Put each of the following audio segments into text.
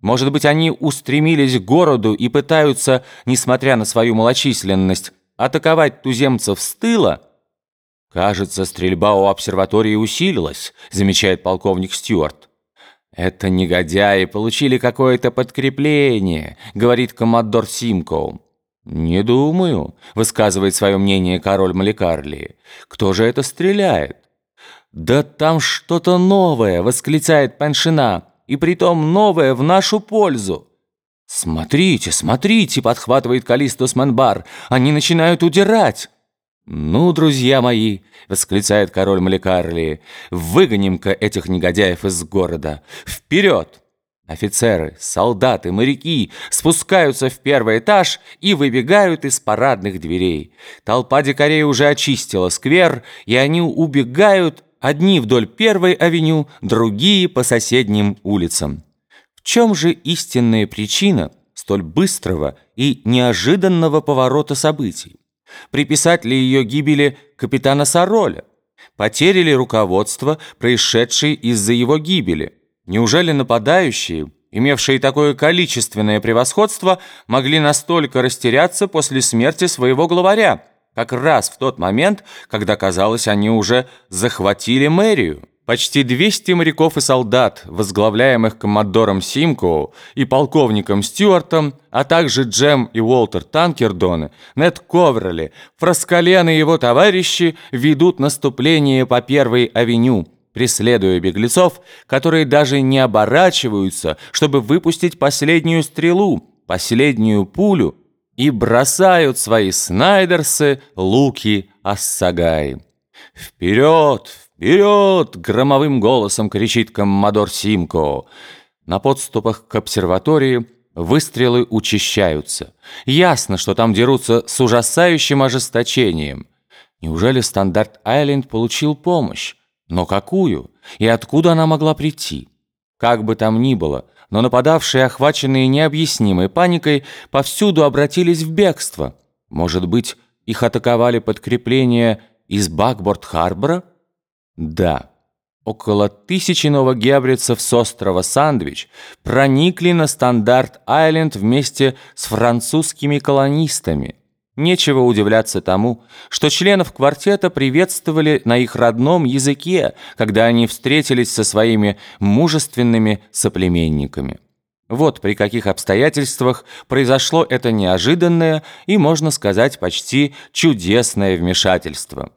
Может быть, они устремились к городу и пытаются, несмотря на свою малочисленность, атаковать туземцев с тыла? Кажется, стрельба у обсерватории усилилась, замечает полковник Стюарт. Это негодяи получили какое-то подкрепление, говорит коммодор Симкоу. «Не думаю», — высказывает свое мнение король Маликарли. «Кто же это стреляет?» «Да там что-то новое!» — восклицает Паншина и притом новое в нашу пользу. «Смотрите, смотрите!» — подхватывает Калистус Манбар. «Они начинают удирать!» «Ну, друзья мои!» — восклицает король Маликарли. «Выгоним-ка этих негодяев из города! Вперед!» Офицеры, солдаты, моряки спускаются в первый этаж и выбегают из парадных дверей. Толпа дикарей уже очистила сквер, и они убегают одни вдоль первой авеню, другие по соседним улицам. В чем же истинная причина столь быстрого и неожиданного поворота событий? Приписать ли ее гибели капитана Сароля? Потери ли руководство, происшедшее из-за его гибели? Неужели нападающие, имевшие такое количественное превосходство, могли настолько растеряться после смерти своего главаря? Как раз в тот момент, когда, казалось, они уже захватили мэрию. Почти 200 моряков и солдат, возглавляемых коммодором Симкоу и полковником Стюартом, а также Джем и Уолтер Танкердоны, Нед Коверли, Фраскален и его товарищи ведут наступление по Первой авеню, преследуя беглецов, которые даже не оборачиваются, чтобы выпустить последнюю стрелу, последнюю пулю, и бросают свои снайдерсы, луки, ассагаи. «Вперед! Вперед!» — громовым голосом кричит коммодор Симко. На подступах к обсерватории выстрелы учащаются. Ясно, что там дерутся с ужасающим ожесточением. Неужели Стандарт-Айленд получил помощь? Но какую? И откуда она могла прийти? Как бы там ни было, но нападавшие, охваченные необъяснимой паникой, повсюду обратились в бегство. Может быть, их атаковали подкрепления из Бакборд-Харбора? Да. Около тысячи новогебрицев с острова Сандвич проникли на Стандарт-Айленд вместе с французскими колонистами. Нечего удивляться тому, что членов квартета приветствовали на их родном языке, когда они встретились со своими мужественными соплеменниками. Вот при каких обстоятельствах произошло это неожиданное и, можно сказать, почти чудесное вмешательство.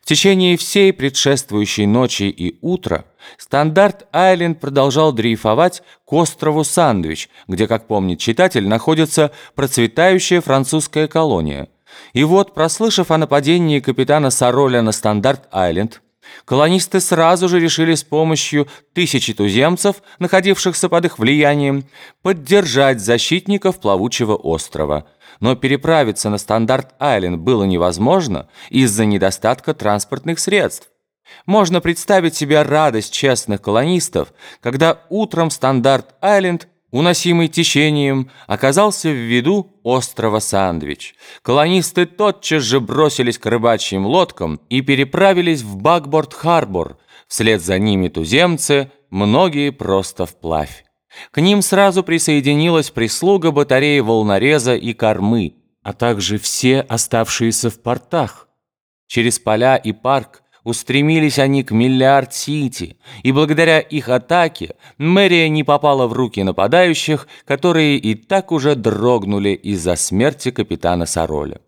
В течение всей предшествующей ночи и утра Стандарт-Айленд продолжал дрейфовать к острову Сандвич, где, как помнит читатель, находится процветающая французская колония. И вот, прослышав о нападении капитана Сароля на Стандарт-Айленд, колонисты сразу же решили с помощью тысячи туземцев, находившихся под их влиянием, поддержать защитников плавучего острова – но переправиться на Стандарт-Айленд было невозможно из-за недостатка транспортных средств. Можно представить себе радость честных колонистов, когда утром Стандарт-Айленд, уносимый течением, оказался в виду острова Сандвич. Колонисты тотчас же бросились к рыбачьим лодкам и переправились в Бакборд-Харбор, вслед за ними туземцы, многие просто вплавь. К ним сразу присоединилась прислуга батареи волнореза и кормы, а также все оставшиеся в портах. Через поля и парк устремились они к Миллиард-Сити, и благодаря их атаке мэрия не попала в руки нападающих, которые и так уже дрогнули из-за смерти капитана Сароля.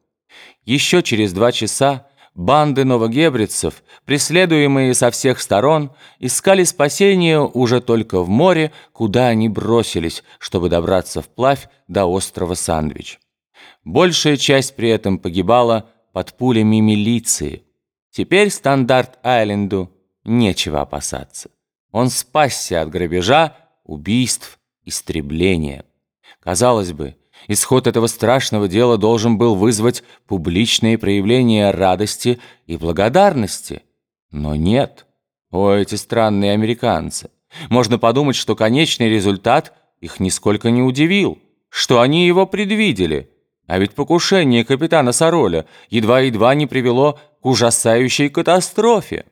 Еще через два часа Банды новогебрицев, преследуемые со всех сторон, искали спасения уже только в море, куда они бросились, чтобы добраться вплавь до острова Сандвич. Большая часть при этом погибала под пулями милиции. Теперь Стандарт-Айленду нечего опасаться. Он спасся от грабежа, убийств, истребления. Казалось бы, Исход этого страшного дела должен был вызвать публичные проявления радости и благодарности. Но нет. О, эти странные американцы. Можно подумать, что конечный результат их нисколько не удивил, что они его предвидели. А ведь покушение капитана Сароля едва-едва не привело к ужасающей катастрофе.